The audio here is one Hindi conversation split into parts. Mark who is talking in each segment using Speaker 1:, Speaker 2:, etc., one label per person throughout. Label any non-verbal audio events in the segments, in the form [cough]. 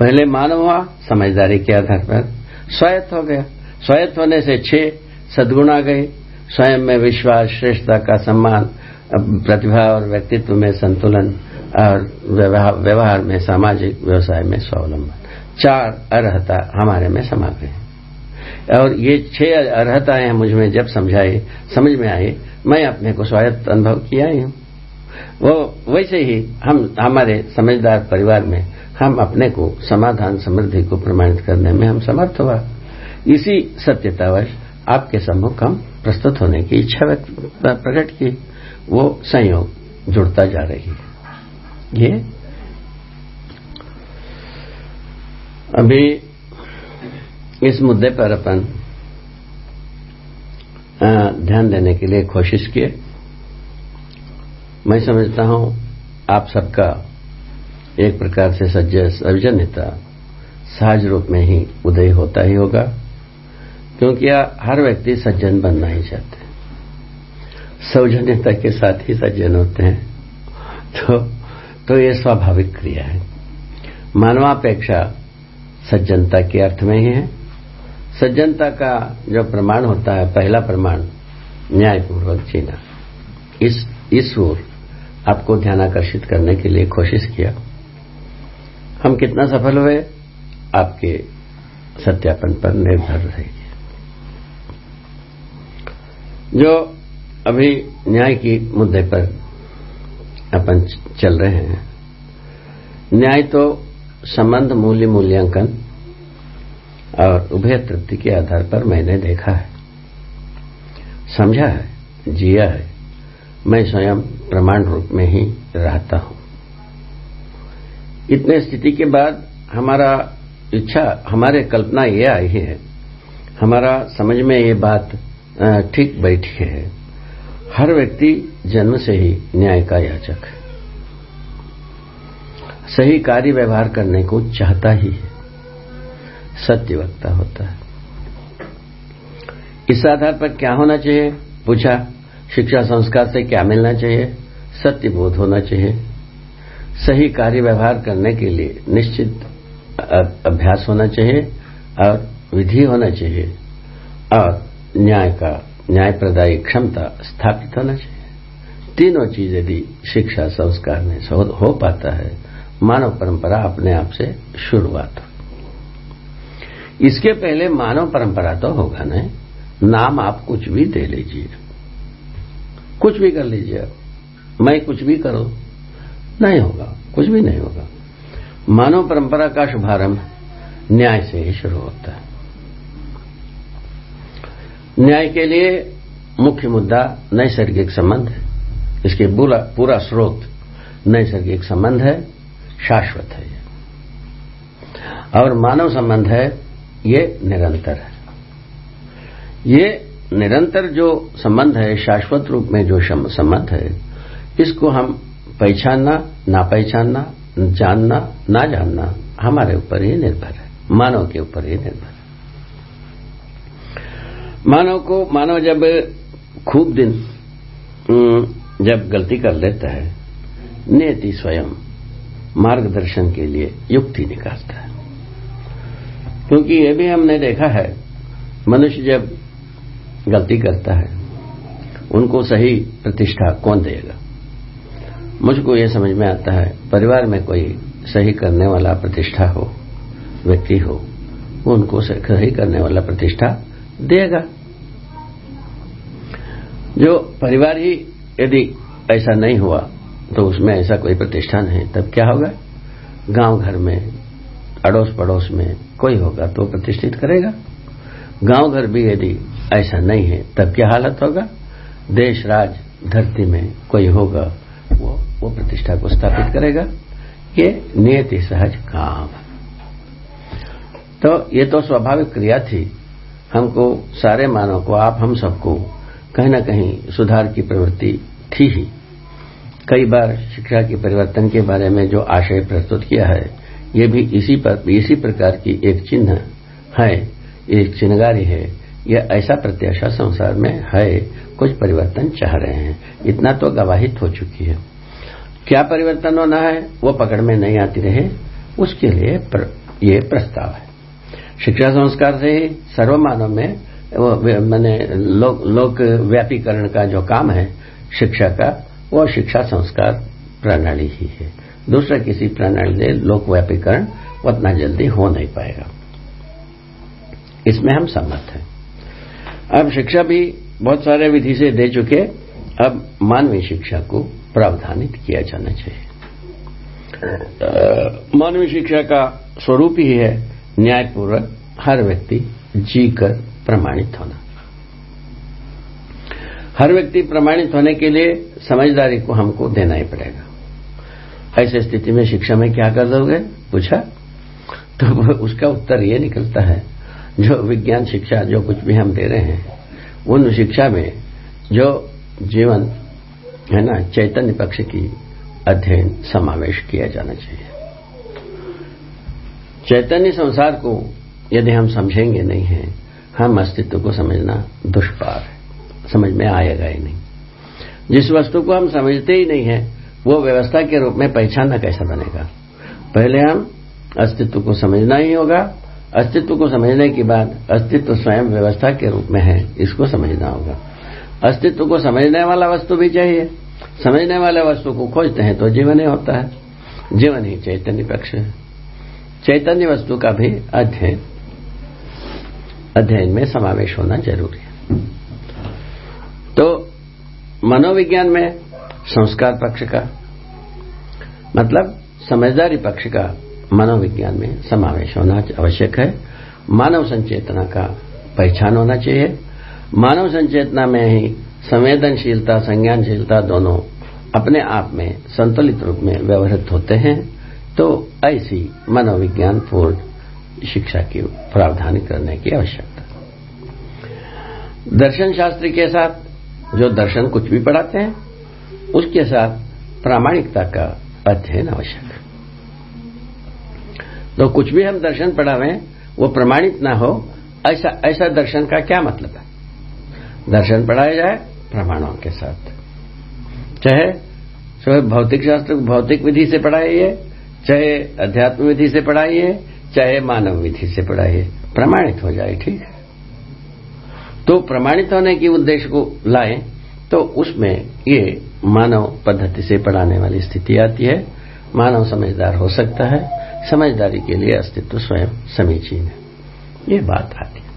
Speaker 1: पहले मानव हुआ, समझदारी के आधार पर। स्वायत्त हो गया। स्वायत्त होने से छह सदगुण आ गए। स्वयं में विश्वास, श्रेष्ठता का सम्मान प्रतिभा और व्यक्तित्व में संतुलन और व्यवहार में, सामाजिक व्यवसाय में स्वावलंबन। चार अर्हता हमारे में समा गए और ये छह अर्हताएँ मुझमें जब समझाए समझ में आए मैं अपने को स्वायत्त अनुभव किया ही हूँ। वो, वैसे ही हम, हमारे समझदार परिवार में हम अपने को, समाधान समृद्धि को प्रमाणित करने में हम समर्थ हुआ। इसी सत्यतावश आपके सम्मुख हम प्रस्तुत होने की इच्छा व्यक्त, प्रकट की। वो संयोग जुड़ता जा रही ये अभी इस मुद्दे पर अपन ध्यान देने के लिए कोशिश किए। मैं समझता हूँ आप सबका एक प्रकार से सज्ज सौजन्यता सहज रूप में ही उदय होता ही होगा, क्योंकि हर व्यक्ति सज्जन बनना ही चाहते हैं। सौजन्यता के साथ ही सज्जन होते हैं तो तो ये स्वाभाविक क्रिया है। मानवापेक्षा सज्जनता के अर्थ में ही है। सज्जनता का जो प्रमाण होता है, पहला प्रमाण, न्यायपूर्वक जीना। इस ओर आपको ध्यान आकर्षित करने के लिए कोशिश किया। हम कितना सफल हुए? आपके सत्यापन पर निर्भर रहेगी जो अभी न्याय की मुद्दे पर अपन चल रहे हैं, न्याय तो संबंध मूल्य मूल्यांकन और उभय तृप्ति के आधार पर मैंने देखा है। समझा है, जिया है। मैं स्वयं प्रमाण रूप में ही रहता हूँ। इतने स्थिति के बाद हमारा इच्छा, हमारे कल्पना ये आई है, हमारा समझ में ये बात ठीक बैठी है। हर व्यक्ति जन्म से ही न्याय का याचक है। सही कार्य व्यवहार करने को चाहता ही है। सत्य वक्ता होता है। इस आधार पर क्या होना चाहिए? पूछा, शिक्षा संस्कार से क्या मिलना चाहिए? सत्य बोध होना चाहिए। सही कार्य व्यवहार करने के लिए निश्चित अभ्यास होना चाहिए और विधि होना चाहिए और न्याय का न्याय प्रदायी क्षमता स्थापित होना चाहिए। तीनों चीज़ यदि शिक्षा, संस्कार में हो पाता है, मानव परंपरा अपने आप से शुरुआत हो। इसके पहले मानव परंपरा तो होगा नहीं। नाम आप कुछ भी दे लीजिए। कुछ भी कर लीजिए। मैं कुछ भी करो नहीं होगा, कुछ भी नहीं होगा। मानव परंपरा का शुभारंभ न्याय से ही शुरू होता है। न्याय के लिए मुख्य मुद्दा नैसर्गिक संबंध है। इसके पूरा स्रोत नैसर्गिक संबंध है, शाश्वत है और मानव संबंध है, ये निरंतर है। ये निरंतर जो संबंध है, शाश्वत रूप में जो संबंध है, इसको हम पहचानना, ना पहचानना, जानना, ना जानना, हमारे ऊपर ही निर्भर है। मानव के ऊपर ही निर्भर है। मानव को, मानव जब खूब दिन जब गलती कर लेता है नियति स्वयं मार्गदर्शन के लिए युक्ति निकालता है। क्योंकि ये भी हमने देखा है, मनुष्य जब गलती करता है, उनको सही प्रतिष्ठा कौन देगा? मुझको ये समझ में आता है, परिवार में कोई सही करने वाला प्रतिष्ठा हो, व्यक्ति हो, वो उनको सही करने वाला प्रतिष्ठा देगा। जो परिवार ही यदि ऐसा नहीं हुआ तो उसमें ऐसा कोई प्रतिष्ठा नहीं, तब क्या होगा? गाँव घर में अड़ोस पड़ोस में कोई होगा तो प्रतिष्ठित करेगा। गाँव घर भी यदि ऐसा नहीं है, तब क्या हालत होगा? देश राज धरती में कोई होगा, वो वो प्रतिष्ठा को स्थापित करेगा। ये नियति सहज काम। तो ये तो स्वाभाविक क्रिया थी। हमको, सारे मानव को, आप, हम सबको कहीं न कहीं सुधार की प्रवृत्ति थी ही। कई बार शिक्षा के परिवर्तन के बारे में जो आशय प्रस्तुत किया है, ये भी इसी पर, इसी प्रकार की एक चिन्ह है, एक चिन्हगारी है। यह ऐसा प्रत्याशा संसार में है, कुछ परिवर्तन चाह रहे हैं। इतना तो गवाहित हो चुकी है। क्या परिवर्तन होना है? वो पकड़ में नहीं आती रहे। उसके लिए प्र, ये प्रस्ताव है। शिक्षा संस्कार से ही सर्वमानव में मैंने लोक लोक व्यापीकरण का जो काम है शिक्षा का वो शिक्षा संस्कार प्रणाली ही है। दूसरा किसी प्रणाली से लोक व्यापीकरण उतना जल्दी हो नहीं पाएगा। इसमें हम सहमत हैं। अब शिक्षा भी बहुत सारे विधि से दे चुके। अब मानवीय शिक्षा को प्रावधानित किया जाना चाहिए। मानवीय शिक्षा का स्वरूप ही है न्यायपूर्वक हर व्यक्ति जीकर प्रमाणित होना। हर व्यक्ति प्रमाणित होने के लिए समझदारी को हमको देना ही पड़ेगा। ऐसे स्थिति में शिक्षा में क्या कर दोगे? पूछा? तो [laughs] उसका उत्तर ये निकलता है, जो विज्ञान शिक्षा जो कुछ भी हम दे रहे हैं, उन शिक्षा में जो जीवन है ना, चैतन्य पक्ष की अध्ययन समावेश किया जाना चाहिए। चैतन्य संसार को यदि हम समझेंगे नहीं है, हम अस्तित्व को समझना दुष्पार है। समझ में आएगा ही नहीं। जिस वस्तु को हम समझते ही नहीं है, वो व्यवस्था के रूप में पहचानना कैसा बनेगा? पहले हम अस्तित्व को समझना ही होगा। अस्तित्व को समझने के बाद अस्तित्व स्वयं व्यवस्था के रूप में है, इसको समझना होगा। अस्तित्व को समझने वाला वस्तु भी चाहिए। समझने वाले वस्तु को खोजते हैं तो जीवन ही होता है। जीवन ही चैतन्य पक्ष है। चैतन्य वस्तु का भी अध्ययन अध्ययन में समावेश होना ज़रूरी है। तो मनोविज्ञान में संस्कार पक्ष का मतलब समझदारी पक्ष का मनोविज्ञान में समावेश होना आवश्यक है। मानव संचेतना का पहचान होना चाहिए। मानव संचेतना में ही संवेदनशीलता, संज्ञानशीलता दोनों अपने आप में संतुलित रूप में व्यवहित होते हैं तो ऐसी मनोविज्ञान पूर्ण शिक्षा की प्रावधान करने की आवश्यकता। दर्शन शास्त्री के साथ जो दर्शन कुछ भी पढ़ाते हैं, उसके साथ प्रामाणिकता का अध्ययन आवश्यक है। तो कुछ भी हम दर्शन पढ़ावें, वो प्रमाणित ना हो, ऐसा ऐसा दर्शन का क्या मतलब है? दर्शन पढ़ाया जाए प्रमाणों के साथ। चाहे भौतिक शास्त्र भौतिक विधि से पढ़ाइए, चाहे अध्यात्म विधि से पढ़ाइए, चाहे मानव विधि से पढ़ाइए, प्रमाणित हो जाए, ठीक है? तो प्रमाणित होने की उद्देश्य को लाए तो उसमें ये मानव पद्धति से पढ़ाने वाली स्थिति आती है। मानव समझदार हो सकता है, समझदारी के लिए अस्तित्व स्वयं समीचीन है। ये बात आती है।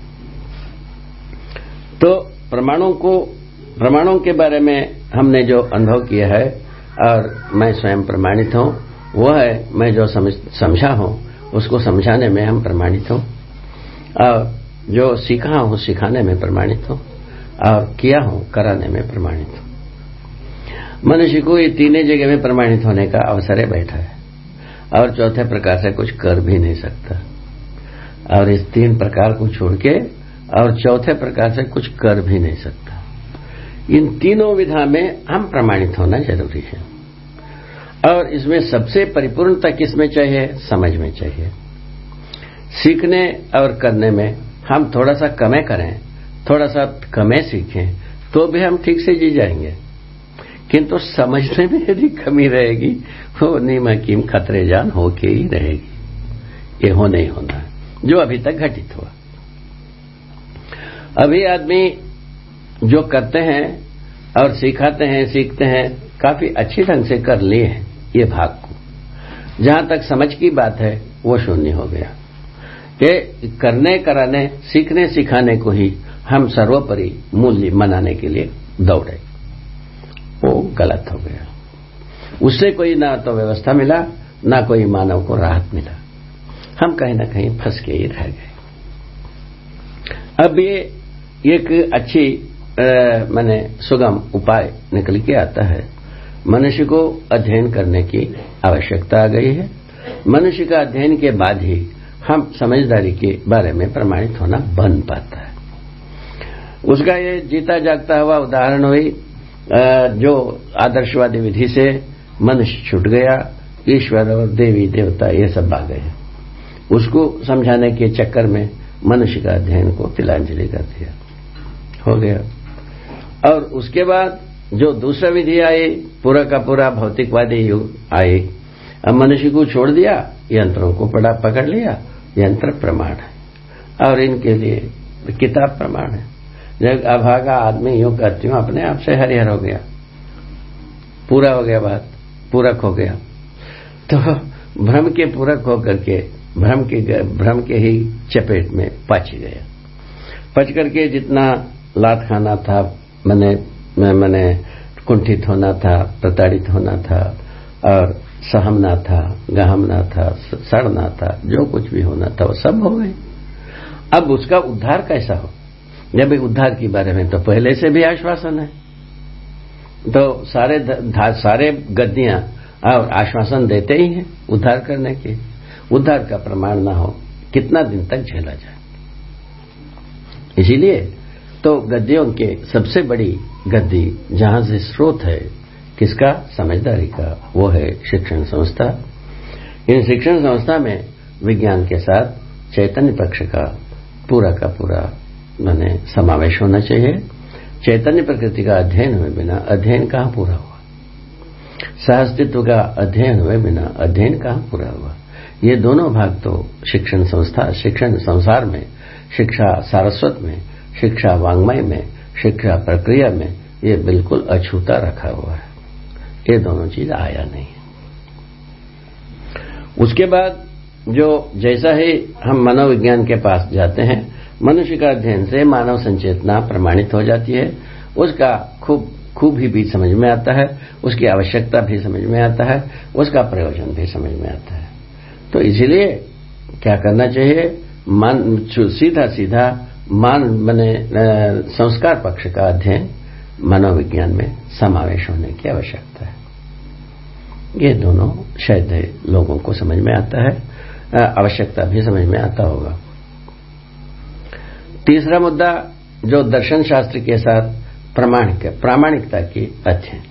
Speaker 1: तो प्रमाणों को प्रमाणों के बारे में हमने जो अनुभव किया है, और मैं स्वयं प्रमाणित हूँ, वो है, मैं जो समझा हूँ, उसको समझाने में हम प्रमाणित हूँ, और जो सीखा हूँ, सिखाने में प्रमाणित हूँ, और किया हूँ, कराने में प्रमाणित हूँ। मनुष्य को ये तीनों जगह में प्रमाणित होने का अवसर है बैठा है, और चौथे प्रकार से कुछ कर भी नहीं सकता, और इस तीन प्रकार को छोड़ के, और चौथे प्रकार से कुछ कर भी नहीं सकता। इन तीनों विधा में हम प्रमाणित होना ज़रूरी है। और इसमें सबसे परिपूर्णता किसमें चाहिए? समझ में चाहिए। सीखने और करने में हम थोड़ा सा कमे करें, थोड़ा सा कमे सीखें तो भी हम ठीक से जी जाएँगे। किंतु समझने में यदि कमी रहेगी वो नीमकीम खतरे जान होके ही रहेगी। ये ही होना, जो अभी तक घटित हुआ। अभी आदमी जो करते हैं और सिखाते हैं, सीखते हैं, काफ़ी अच्छी ढंग से कर लिए हैं ये भाग को। जहाँ तक समझ की बात है, वो शून्य हो गया। ये करने, कराने, सीखने, सिखाने को ही हम सर्वोपरि मूल्य मनाने के लिए दौड़े। वो गलत हो गया। उससे कोई ना तो व्यवस्था मिला, ना कोई मानव को राहत मिला। हम कहीं ना कहीं फंस के ही रह गए। अब ये, एक अच्छी मैंने सुगम उपाय निकल के आता है। मनुष्य को अध्ययन करने की आवश्यकता आ गई है। मनुष्य का अध्ययन के बाद ही हम समझदारी के बारे में प्रमाणित होना बन पाता है। उसका ये जीता जागता हुआ उदाहरण हुई जो आदर्शवादी विधि से मनुष्य छूट गया, ईश्वर और देवी देवता ये सब आ गए उसको समझाने के चक्कर में मनुष्य का अध्ययन को तिलांजलि कर दिया। हो गया। और उसके बाद जो दूसरा विधि आई, पूरा का पूरा भौतिकवादी युग आए अब मनुष्य को छोड़ दिया, यंत्रों को पड़ा, पकड़ लिया, यंत्र प्रमाण है। और इनके लिए किताब प्रमाण है। जब अभागा आदमी यूँ करती हूँ, अपने आप से हरिहर हो गया। पूरा हो गया बात, पूरक हो गया। तो भ्रम के पूरक होकर के, भ्रम के भ्रम के ही चपेट में पच गया। पच करके जितना लात खाना था मैंने, मैं मैंने कुंठित होना था, प्रताड़ित होना था, और सहमना था, गहमना था, सड़ना था, जो कुछ भी होना था, वो सब हो गए। अब उसका उद्धार कैसा हो? जब उद्धार के बारे में तो पहले से भी आश्वासन है। तो सारे सारे गद्दियाँ और आश्वासन देते ही हैं उद्धार करने के। उद्धार का प्रमाण ना हो, कितना दिन तक झेला जाए। इसीलिए तो गद्दियों के सबसे बड़ी गद्दी जहाँ से स्रोत है, किसका? समझदारी का। वो है शिक्षण संस्था। इन शिक्षण संस्था में विज्ञान के साथ चैतन्य पक्ष का पूरा का पूरा, मैंने समावेश होना चाहिए। चैतन्य प्रकृति का अध्ययन हुए बिना अध्ययन कहाँ पूरा हुआ? सहअस्तित्व का अध्ययन हुए बिना अध्ययन कहाँ पूरा हुआ? ये दोनों भाग तो शिक्षण संस्था, शिक्षण संसार में, शिक्षा सारस्वत में शिक्षा वांग्मय में, शिक्षा प्रक्रिया में ये बिल्कुल अछूता रखा हुआ है। ये दोनों चीज़ आया नहीं। उसके बाद जो जैसा ही हम मनोविज्ञान के पास जाते हैं, मनुष्य का अध्ययन से मानव संचेतना प्रमाणित हो जाती है। उसका खूब खूब ही बीज समझ में आता है, उसकी आवश्यकता भी समझ में आता है, उसका प्रयोजन भी समझ में आता है। तो इसलिए क्या करना चाहिए? मान सीधा सीधा मान, मने संस्कार पक्ष का अध्ययन मनोविज्ञान में समावेश होने की आवश्यकता है। ये दोनों शायद लोगों को समझ में आता है आवश्यकता भी समझ में आता होगा। तीसरा मुद्दा, जो दर्शन शास्त्र के साथ प्रमाणिक, प्रामाणिकता की अध्ययन।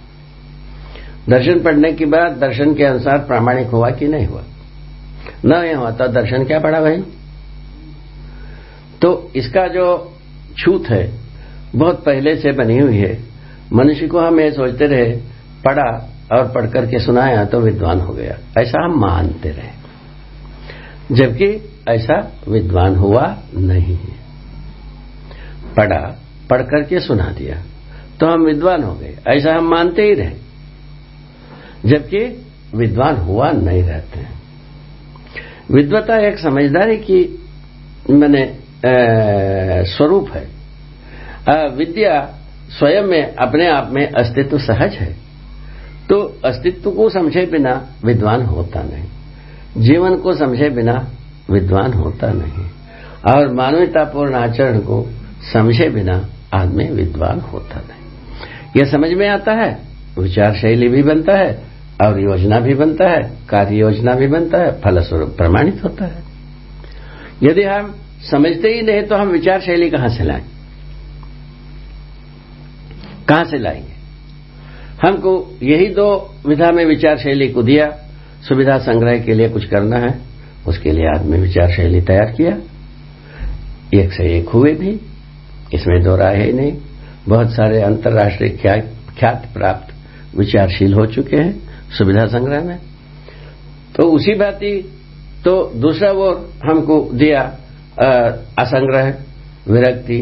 Speaker 1: दर्शन पढ़ने के बाद दर्शन के अनुसार प्रामाणिक हुआ कि नहीं हुआ? न यह हुआ तो दर्शन क्या पढ़ा भाई? तो इसका जो छूत है, बहुत पहले से बनी हुई है। मनुष्य को हम ये सोचते रहे, पढ़ा और पढ़ करके सुनाया तो विद्वान हो गया। ऐसा हम मानते रहे। जबकि ऐसा विद्वान हुआ नहीं है। पढ़ा पढ़ करके सुना दिया तो हम विद्वान हो गए। ऐसा हम मानते ही रहे। जबकि विद्वान हुआ नहीं रहते। हैं विद्वता एक समझदारी की मैंने स्वरूप है। विद्या स्वयं में, अपने आप में अस्तित्व सहज है। तो अस्तित्व को समझे बिना विद्वान होता नहीं। जीवन को समझे बिना विद्वान होता नहीं। और मानवतापूर्ण आचरण को समझे बिना आदमी विद्वान होता नहीं। यह समझ में आता है, विचार शैली भी बनता है, और योजना भी बनता है, कार्य योजना भी बनता है, फलस्वरूप प्रमाणित होता है। यदि हम समझते ही नहीं तो हम विचार शैली कहाँ से लाएँ? कहाँ से लाएँगे? हमको यही दो विधा में विचार शैली को दिया, सुविधा संग्रह के लिए कुछ करना है, उसके लिए आदमी विचार शैली तैयार किया। एक से एक हुए भी, इसमें दो राय है नहीं। बहुत सारे अंतर्राष्ट्रीय ख्यात प्राप्त विचारशील हो चुके हैं सुविधा संग्रह में। तो उसी बाती तो दूसरा वो हमको दिया असंग्रह, विरक्ति,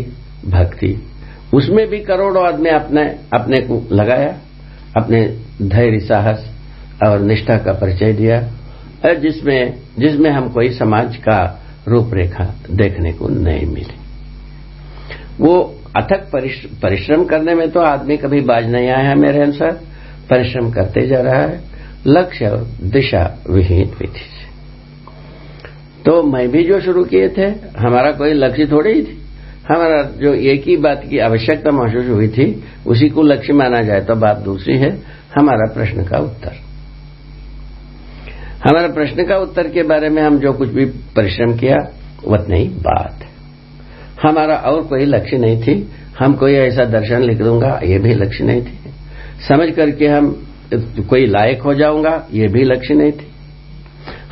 Speaker 1: भक्ति। उसमें भी करोड़ों आदमी अपने अपने को लगाया, अपने धैर्य, साहस और निष्ठा का परिचय दिया जिसमें जिसमें हम कोई समाज का रूपरेखा देखने को नहीं मिली। वो अथक परिश्रम करने में तो आदमी कभी बाज नहीं आया है मेरे अनुसार। परिश्रम करते जा रहा है। लक्ष्य और दिशा विहीन विधि तो मैं भी जो शुरू किए थे, हमारा कोई लक्ष्य थोड़ी ही थी। हमारा जो एक ही बात की आवश्यकता महसूस हुई थी, उसी को लक्ष्य माना जाए तो बात दूसरी है, हमारा प्रश्न का उत्तर। हमारा प्रश्न का उत्तर के बारे में हम जो कुछ भी परिश्रम किया उतनी ही बात हमारा और कोई लक्ष्य नहीं थी, हम कोई ऐसा दर्शन लिख दूँगा, ये भी लक्ष्य नहीं थी। समझ करके हम कोई लायक हो जाऊँगा, ये भी लक्ष्य नहीं थी।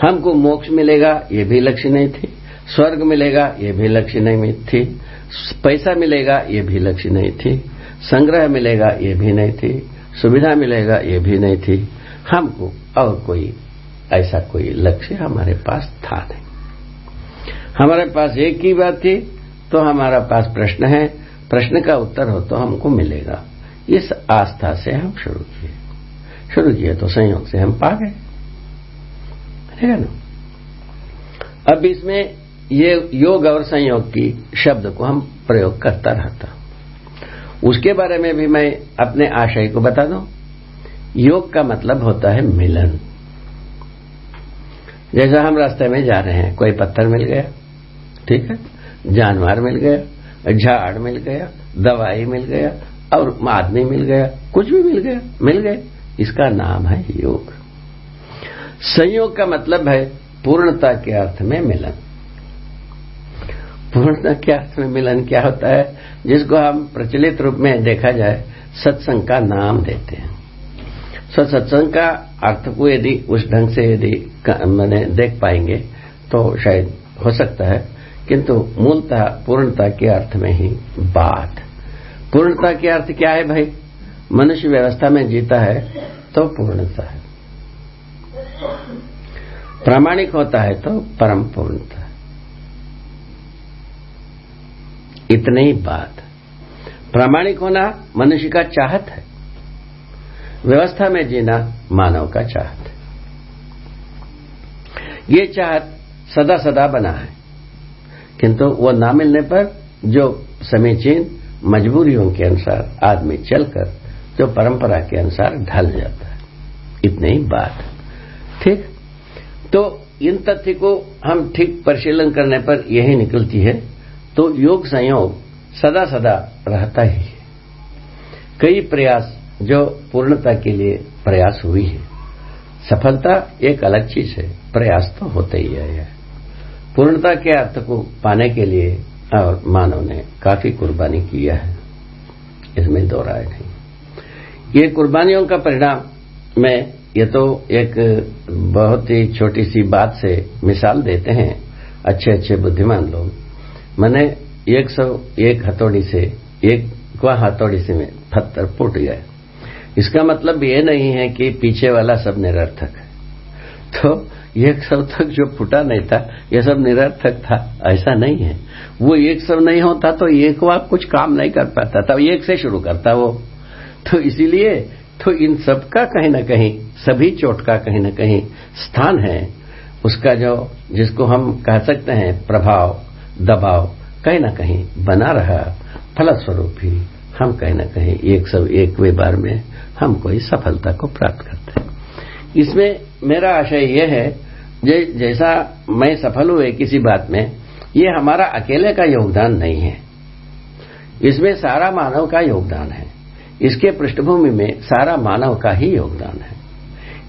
Speaker 1: हमको मोक्ष मिलेगा, ये भी लक्ष्य नहीं थी। स्वर्ग मिलेगा, ये भी लक्ष्य नहीं थी। पैसा मिलेगा, ये भी लक्ष्य नहीं थी। संग्रह मिलेगा, ये भी नहीं थी। सुविधा मिलेगा, ये भी नहीं थी। हमको और कोई ऐसा कोई लक्ष्य हमारे पास था नहीं। हमारे पास एक ही बात थी तो हमारा पास प्रश्न है। प्रश्न का उत्तर हो तो हमको मिलेगा। इस आस्था से हम शुरू किए। शुरू किए तो संयोग से हम पा गए है ना? अब इसमें ये योग और संयोग की शब्द को हम प्रयोग करता रहता। उसके बारे में भी मैं अपने आशय को बता दूँ। योग का मतलब होता है मिलन। जैसा हम रास्ते में जा रहे हैं, कोई पत्थर मिल गया, ठीक है? जानवर मिल गया, झाड़ मिल गया, दवाई मिल गया, और आदमी मिल गया, कुछ भी मिल गया, मिल गए। इसका नाम है योग। संयोग का मतलब है पूर्णता के अर्थ में मिलन। पूर्णता के अर्थ में मिलन क्या होता है? जिसको हम प्रचलित रूप में देखा जाए, सत्संग का नाम देते हैं। सो सत्संग का अर्थ को यदि उस ढंग से यदि मैंने देख पाएँगे तो शायद हो सकता है, किंतु मूलतः पूर्णता के अर्थ में ही बात। पूर्णता के अर्थ क्या है भाई? मनुष्य व्यवस्था में जीता है तो पूर्णता है। प्रामाणिक होता है तो परम पूर्णता है। इतनी ही बात। प्रामाणिक होना मनुष्य का चाहत है। व्यवस्था में जीना मानव का चाहत है। ये चाहत सदा सदा बना है। किंतु वो ना मिलने पर जो समीचीन मजबूरियों के अनुसार आदमी चलकर, जो परंपरा के अनुसार ढल जाता है। इतनी ही बात। ठीक? तो इन तथ्य को हम ठीक परिशीलन करने पर यही निकलती है तो योग संयोग सदा सदा रहता ही है। कई प्रयास जो पूर्णता के लिए प्रयास हुई है। सफलता एक अलग चीज़ है, प्रयास तो होते ही है। पूर्णता के अर्थ को पाने के लिए और मानव ने काफ़ी कुर्बानी किया है। इसमें दो नहीं। ये कुर्बानियों का परिणाम में ये तो एक बहुत ही छोटी सी बात से मिसाल देते हैं अच्छे अच्छे बुद्धिमान लोग। मैंने एक सौ एक हथौड़ी से, एक को हथौड़ी से में पत्थर फूट गया। इसका मतलब ये नहीं है कि पीछे वाला सब निरर्थक है। तो एक सौ तक जो फूटा नहीं था यह सब निरर्थक था, ऐसा नहीं है। वो एक सौ नहीं होता तो एक वाक कुछ काम नहीं कर पाता था एक से शुरू करता वो। तो इसीलिए तो इन सब का कहीं ना कहीं, सभी चोट का कहीं ना कहीं स्थान है। उसका जो, जिसको हम कह सकते हैं, प्रभाव, दबाव कहीं ना कहीं बना रहा, फलस्वरूप ही हम कहीं ना कहीं एक सब, एक वे बार में हम कोई सफलता को प्राप्त करते हैं। इसमें मेरा आशय यह है जैसा मैं सफल हुए किसी बात में, ये हमारा अकेले का योगदान नहीं है। इसमें सारा मानव का योगदान है। इसके पृष्ठभूमि में सारा मानव का ही योगदान है।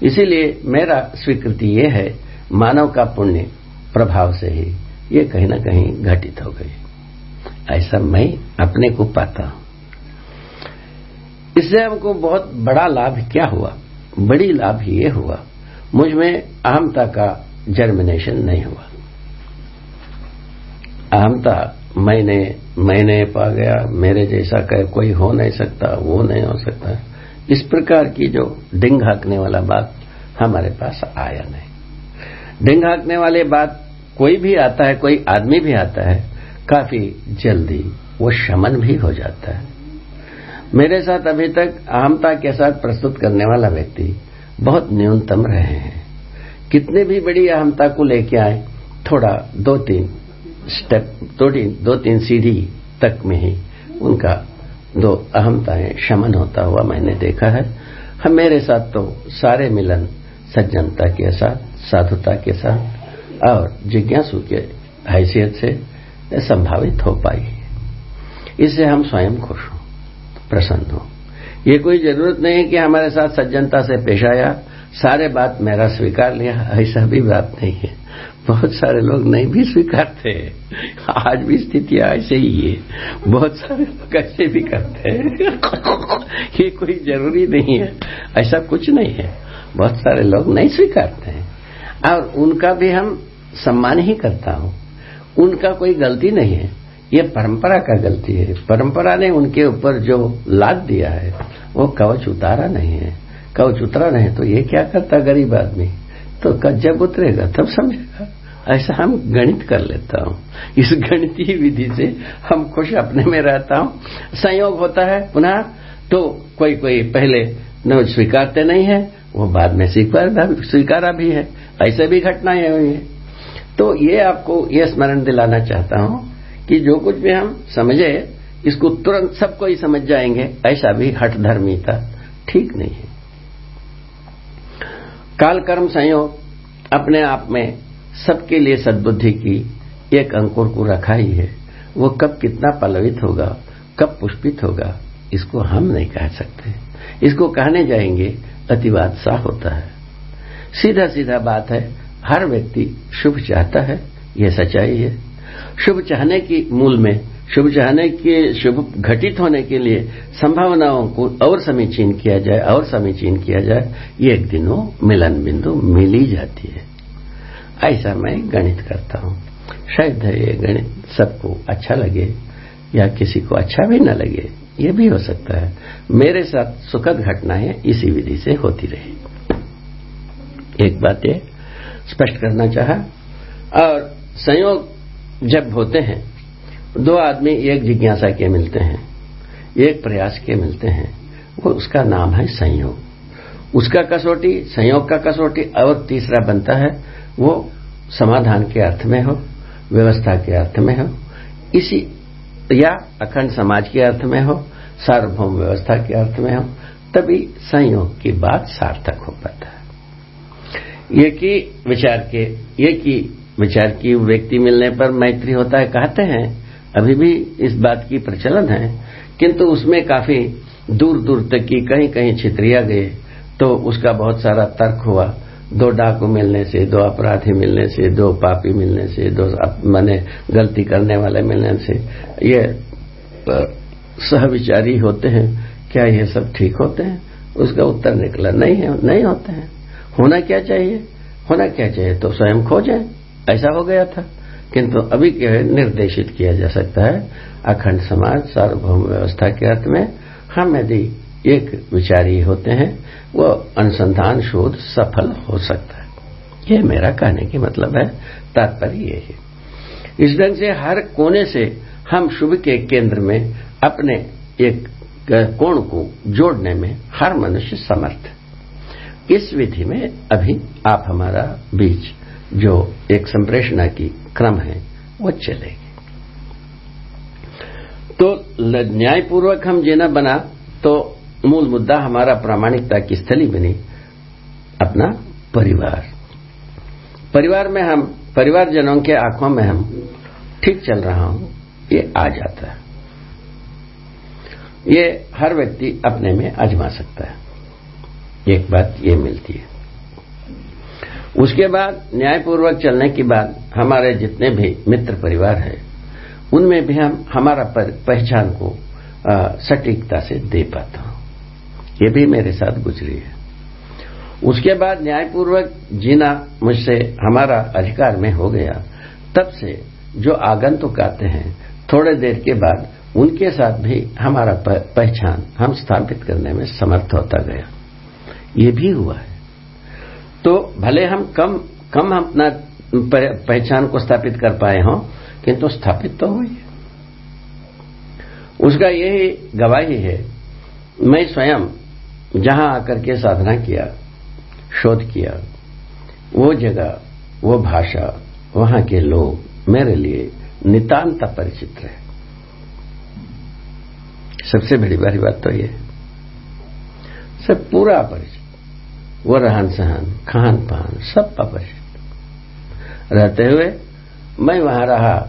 Speaker 1: इसीलिए मेरा स्वीकृति ये है, मानव का पुण्य प्रभाव से ही ये कहीं ना कहीं घटित हो गई। ऐसा मैं अपने को पाता हूँ। इससे हमको बहुत बड़ा लाभ क्या हुआ? बड़ी लाभ ये हुआ, मुझमें अहमता का जर्मिनेशन नहीं हुआ। अहमता मैंने मैंने पा गया, मेरे जैसा कह कोई हो नहीं सकता, वो नहीं हो सकता। इस प्रकार की जो डिंग हाँकने वाला बात हमारे पास आया नहीं। डिंग हाँकने वाली बात कोई भी आता है, कोई आदमी भी आता है, काफ़ी जल्दी वो शमन भी हो जाता है। मेरे साथ अभी तक अहमता के साथ प्रस्तुत करने वाला व्यक्ति बहुत न्यूनतम रहे हैं। कितने भी बड़ी अहमता को लेके आए, थोड़ा दो तीन स्टेप दो तीन दो तीन सीढ़ी तक में ही उनका दो अहमताएँ शमन होता हुआ मैंने देखा है। हम मेरे साथ तो सारे मिलन, सज्जनता के साथ, साधुता के साथ और जिज्ञासु के हैसियत से संभावित हो पाई। इससे हम स्वयं खुश हों, प्रसन्न हों। ये कोई ज़रूरत नहीं है कि हमारे साथ सज्जनता से पेश आया। सारे बात मेरा स्वीकार लिया, ऐसा भी बात नहीं है। बहुत सारे लोग नहीं भी स्वीकारते आज भी स्थितियाँ ऐसे ही है। बहुत सारे लोग ऐसे भी करते हैं। [laughs] ये कोई ज़रूरी नहीं है। ऐसा कुछ नहीं है। बहुत सारे लोग नहीं स्वीकारते हैं। और उनका भी हम सम्मान ही करता हूँ। उनका कोई गलती नहीं है। ये परंपरा का गलती है। परंपरा ने उनके ऊपर जो लाद दिया है, वो कवच उतारा नहीं है। कवच उतरा नहीं तो ये क्या करता गरीब आदमी? तो जब उतरेगा, तब समझेगा। ऐसा हम गणित कर लेता हूँ। इस गणितीय विधि से हम खुश अपने में रहता हूँ। संयोग होता है पुनः तो कोई कोई पहले न स्वीकारते नहीं है, वो बाद में स्वीकार स्वीकारा भी है। ऐसे भी घटनाएँ हुई है। तो ये आपको ये स्मरण दिलाना चाहता हूँ कि जो कुछ भी हम समझे, इसको तुरंत सबको ही समझ जाएँगे, ऐसा भी हठ धर्मीता ठीक नहीं है। काल कर्म संयोग अपने आप में सबके लिए सद्बुद्धि की एक अंकुर को रखा ही है। वो कब कितना पलवित होगा, कब पुष्पित होगा, इसको हम नहीं कह सकते। इसको कहने जाएँगे अतिवाद सा होता है। सीधा सीधा बात है, हर व्यक्ति शुभ चाहता है, यह सच्चाई है। शुभ चाहने की मूल में शुभ चाहने के, शुभ घटित होने के लिए संभावनाओं को और समीचीन किया जाए, और समीचीन किया जाए, ये एक दिनों मिलन बिंदु मिल जाती है। ऐसा मैं गणित करता हूँ। शायद ये गणित सबको अच्छा लगे, या किसी को अच्छा भी न लगे, ये भी हो सकता है। मेरे साथ सुखद घटनाएँ इसी विधि से होती रही। एक बात ये स्पष्ट करना चाहा, और संयोग जब होते हैं दो आदमी एक जिज्ञासा के मिलते हैं, एक प्रयास के मिलते हैं। वो उसका नाम है संयोग। उसका कसौटी, संयोग का कसौटी, और तीसरा बनता है, वो समाधान के अर्थ में हो, व्यवस्था के अर्थ में हो, इसी या अखंड समाज के अर्थ में हो, सार्वभौम व्यवस्था के अर्थ में हो, तभी संयोग की बात सार्थक हो पाता है। एक ही विचार के, एक ही विचार की व्यक्ति मिलने पर मैत्री होता है, कहते हैं अभी भी इस बात की प्रचलन है, किंतु उसमें काफ़ी दूर दूर तक की कहीं कहीं छित्रिया गए तो उसका बहुत सारा तर्क हुआ। दो डाकू मिलने से, दो अपराधी मिलने से, दो पापी मिलने से, दो मैंने गलती करने वाले मिलने से, ये सहविचारी होते हैं। क्या ये सब ठीक होते हैं? उसका उत्तर निकला, नहीं है, नहीं होते हैं। होना क्या चाहिए? होना क्या चाहिए? तो स्वयं खोजें। ऐसा हो गया था। किंतु अभी निर्देशित किया जा सकता है, अखंड समाज, सार्वभौम व्यवस्था के अर्थ में, हम यदि एक विचारी होते हैं, वो अनुसंधान शोध सफल हो सकता है। ये मेरा कहने की मतलब है, तात्पर्य ये है। इस ढंग से हर कोने से हम शुभ के केंद्र में अपने एक कोण को जोड़ने में हर मनुष्य समर्थ इस विधि में अभी आप हमारा बीच जो एक संप्रेषणा की क्रम है, वो चलेगी तो न्यायपूर्वक हम जीना बना तो मूल मुद्दा हमारा प्रामाणिकता की स्थली बनी, अपना परिवार। परिवार में हम, परिवारजनों के आँखों में हम ठीक चल रहा हूँ, ये आ जाता है। ये हर व्यक्ति अपने में आजमा सकता है। एक बात ये मिलती है। उसके बाद न्यायपूर्वक चलने के बाद हमारे जितने भी मित्र परिवार है, उनमें भी हम हमारा पहचान को सटीकता से दे पाता हूँ। ये भी मेरे साथ गुजरी है। उसके बाद न्यायपूर्वक जीना मुझसे हमारा अधिकार में हो गया। तब से जो आगंतुक आते हैं, थोड़े देर के बाद उनके साथ भी हमारा पहचान हम स्थापित करने में समर्थ होता गया। ये भी हुआ है। तो भले हम कम कम अपना पहचान को स्थापित कर पाए हों, किंतु स्थापित तो हुई है। उसका यही गवाही है, मैं स्वयं जहाँ आकर के साधना किया, शोध किया, वो जगह, वो भाषा, वहाँ के लोग मेरे लिए नितांत परिचित रहे सबसे बड़ी बड़ी बात तो ये सब पूरा अपरिचित। वो रहन सहन खान पान सब अपरिचित रहते हुए मैं वहाँ रहा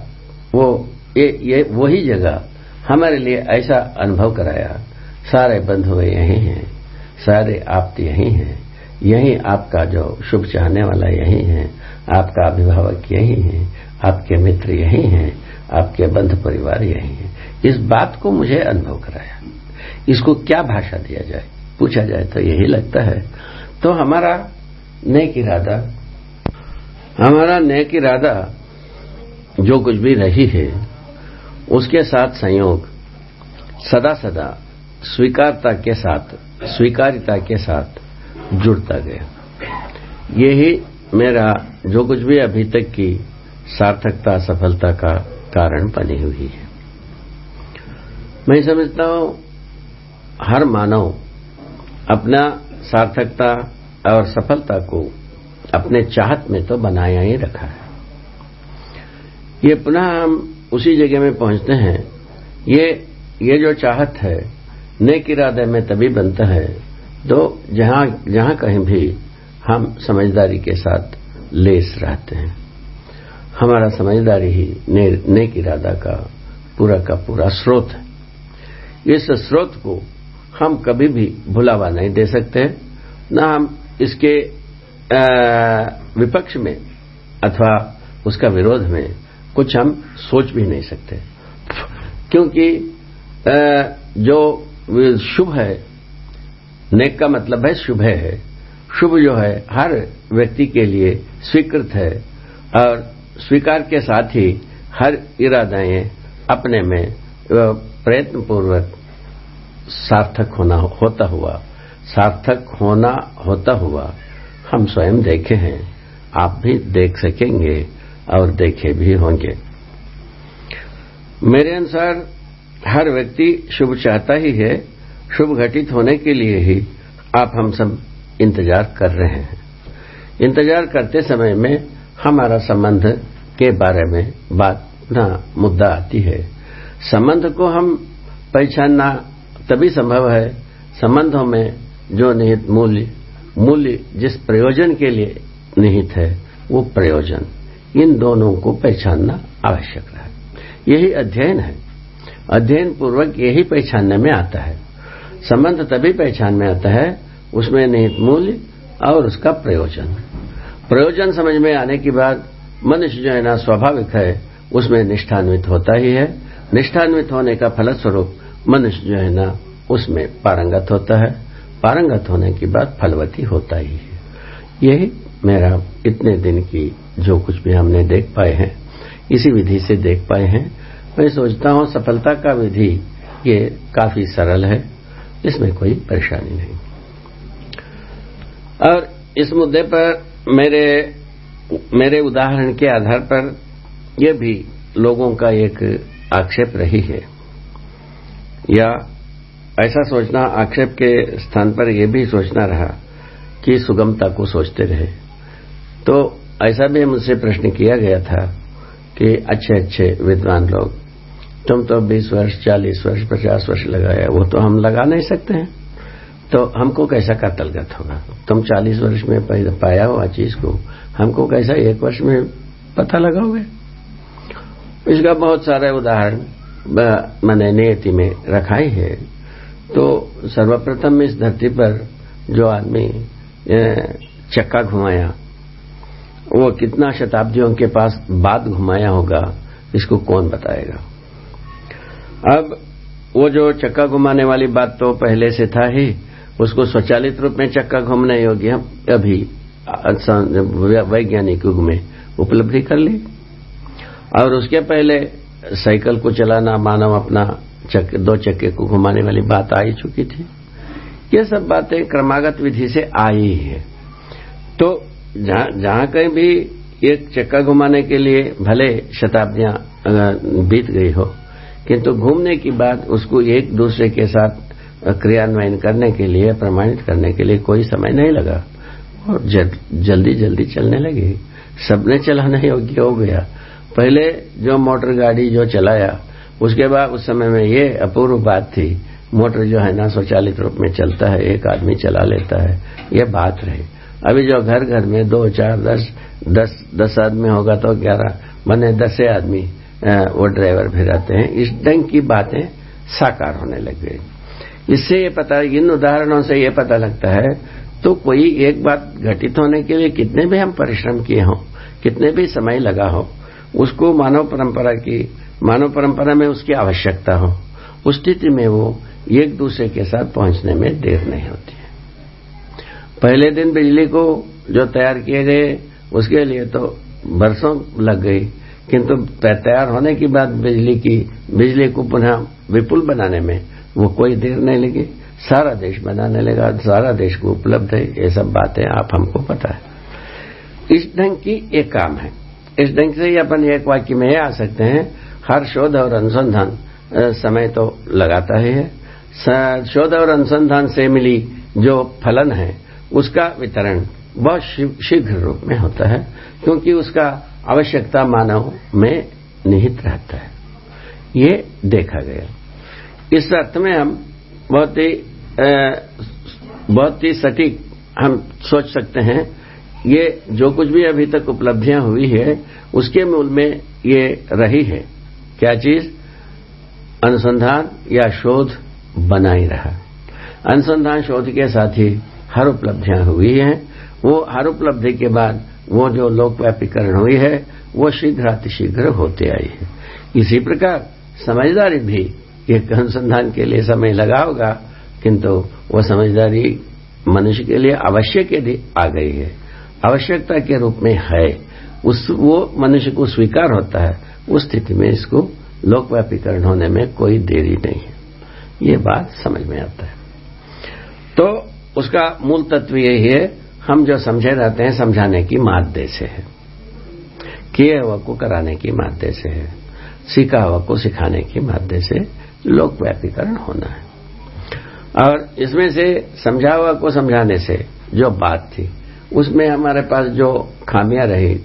Speaker 1: वो ये, ये वही जगह हमारे लिए ऐसा अनुभव कराया सारे बंधु यही हैं सारे आप यही हैं यही आपका जो शुभ चाहने वाला यही है आपका अभिभावक यही है आपके मित्र यही हैं आपके बंधु परिवार यही है। इस बात को मुझे अनुभव कराया। इसको क्या भाषा दिया जाए? पूछा जाए तो यही लगता है तो हमारा नेक इरादा, हमारा नेक इरादा जो कुछ भी रही है, उसके साथ संयोग, सदा सदा स्वीकारता के साथ, स्वीकारिता के साथ जुड़ता गया। यही मेरा जो कुछ भी अभी तक की सार्थकता, सफलता का कारण बनी हुई है। मैं समझता हूँ, हर मानव अपना सार्थकता और सफलता को अपने चाहत में तो बनाया ही रखा है। ये पुनः हम उसी जगह में पहुँचते हैं। ये ये जो चाहत है, नेक इरादे में तभी बनता है तो जहाँ जहाँ कहीं भी हम समझदारी के साथ लेस रहते हैं। हमारा समझदारी ही नेक इरादा का पूरा का पूरा स्रोत है। इस स्रोत को हम कभी भी भुलावा नहीं दे सकते हैं न हम इसके विपक्ष में अथवा उसका विरोध में कुछ हम सोच भी नहीं सकते। क्योंकि जो शुभ है, नेक का मतलब है शुभ है, शुभ जो है, हर व्यक्ति के लिए स्वीकृत है और स्वीकार के साथ ही हर इरादाएँ अपने में प्रयत्नपूर्वक सार्थक होना होता हुआ, सार्थक होना होता हुआ हम स्वयं देखे हैं। आप भी देख सकेंगे और देखे भी होंगे। मेरे अनुसार हर व्यक्ति शुभ चाहता ही है, शुभ घटित होने के लिए ही आप हम सब इंतज़ार कर रहे हैं। इंतज़ार करते समय में हमारा संबंध के बारे में बात ना, मुद्दा आती है। संबंध को हम पहचानना तभी संभव है संबंधों में जो निहित मूल्य मूल्य जिस प्रयोजन के लिए निहित है, वो प्रयोजन। इन दोनों को पहचानना आवश्यक है। यही अध्ययन है। अध्ययन पूर्वक यही पहचानने में आता है। संबंध तभी पहचान में आता है, उसमें निहित मूल्य और उसका प्रयोजन। प्रयोजन समझ में आने के बाद मनुष्य जो है ना, स्वाभाविक है, उसमें निष्ठान्वित होता ही है। निष्ठान्वित होने का फलस्वरूप मनुष्य जो है ना, उसमें पारंगत होता है। पारंगत होने के बाद फलवती होता ही है। यही मेरा इतने दिन की जो कुछ भी हमने देख पाए हैं, इसी विधि से देख पाए हैं। मैं सोचता हूँ, सफलता का विधि ये काफ़ी सरल है, इसमें कोई परेशानी नहीं। और इस मुद्दे पर मेरे मेरे उदाहरण के आधार पर यह भी लोगों का एक आक्षेप रही है। या ऐसा सोचना आक्षेप के स्थान पर यह भी सोचना रहा कि सुगमता को सोचते रहे। तो ऐसा भी मुझसे प्रश्न किया गया था कि अच्छे अच्छे विद्वान लोग, तुम तो 20 वर्ष 40 वर्ष 50 वर्ष लगाया, वो तो हम लगा नहीं सकते हैं। तो हमको कैसा कतलगत होगा? तुम 40 वर्ष में पाया हुआ चीज़ को, हमको कैसा एक वर्ष में पता लगाओगे? इसका बहुत सारे उदाहरण मैंने नियति में रखाई है तो सर्वप्रथम इस धरती पर जो आदमी चक्का घुमाया, वो कितना शताब्दियों के पास बाद घुमाया होगा, इसको कौन बताएगा? अब, वो जो चक्का घुमाने वाली बात तो पहले से था ही, उसको स्वचालित रूप में चक्का घूमने योग्य अभी वैज्ञानिक युग में उपलब्धि कर ली। और उसके पहले साइकिल को चलाना मानव अपना चक, दो चक्के को घुमाने वाली बात आ ही चुकी थी। ये सब बातें क्रमागत विधि से आई है। तो जहाँ कहीं भी एक चक्का घुमाने के लिए भले शताब्दियाँ बीत गई हो किंतु घूमने की बात उसको एक दूसरे के साथ क्रियान्वयन करने के लिए प्रमाणित करने के लिए कोई समय नहीं लगा। और जल्दी जल्दी चलने लगी। सबने चलाने योग्य हो गया। पहले जो मोटर गाड़ी जो चलाया, उसके बाद उस समय में ये अपूर्व बात थी, मोटर जो है ना स्वचालित रूप में चलता है, एक आदमी चला लेता है, ये बात रही। अभी जो घर घर में दो, चार, दस दस दस आदमी होगा तो ग्यारह बने दसे आदमी वो ड्राइवर भी रहते हैं। इस ढंग की बातें साकार होने लग गई। इससे ये पता, इन उदाहरणों से ये पता लगता है तो कोई एक बात घटित होने के लिए कितने भी हम परिश्रम किए हों, कितने भी समय लगा हो उसको मानव परंपरा की, मानव परंपरा में उसकी आवश्यकता हो, उस स्थिति में वो एक दूसरे के साथ पहुँचने में देर नहीं होती है। पहले दिन बिजली को जो तैयार किए गए, उसके लिए तो बरसों लग गई, किंतु तैयार होने के बाद बिजली की, बिजली को पुनः विपुल बनाने में वो कोई देर नहीं लगी। सारा देश बनाने लगा, सारा देश को उपलब्ध है, ये सब बातें आप हमको पता है। इस ढंग की एक काम है। इस ढंग से ही अपन एक वाक्य में आ सकते हैं, हर शोध और अनुसंधान समय तो लगाता ही है। शोध और अनुसंधान से मिली जो फलन है, उसका वितरण बहुत शीघ्र रूप में होता है, क्योंकि उसका आवश्यकता मानव में निहित रहता है। ये देखा गया। इस अर्थ में हम बहुत ही बहुत ही सटीक हम सोच सकते हैं ये जो कुछ भी अभी तक उपलब्धियाँ हुई है, उसके मूल में ये रही है। क्या चीज़? अनुसंधान या शोध बना ही रहा। अनुसंधान शोध के साथ ही हर उपलब्धियाँ हुई हैं। वो हर उपलब्धि के बाद वो जो लोकव्यापीकरण हुई है, वो शीघ्र अतिशीघ्र होते आई है। इसी प्रकार समझदारी भी एक अनुसंधान के लिए समय लगा होगा, किंतु वो समझदारी मनुष्य के लिए आवश्यक यदि आ गई है। आवश्यकता के रूप में है, उस, वो मनुष्य को स्वीकार होता है, उस स्थिति में इसको लोकव्यापीकरण होने में कोई देरी नहीं है। ये बात समझ में आता है। तो उसका मूल तत्व यही है, हम जो समझे रहते हैं, समझाने की माध्य से है। किए हुआ को कराने की माध्य से है। सीखा हुआ को सिखाने की माध्य से लोकव्यापीकरण होना है। और इसमें से समझा हुआ को समझाने से जो बात थी उसमें हमारे पास जो खामियाँ रही,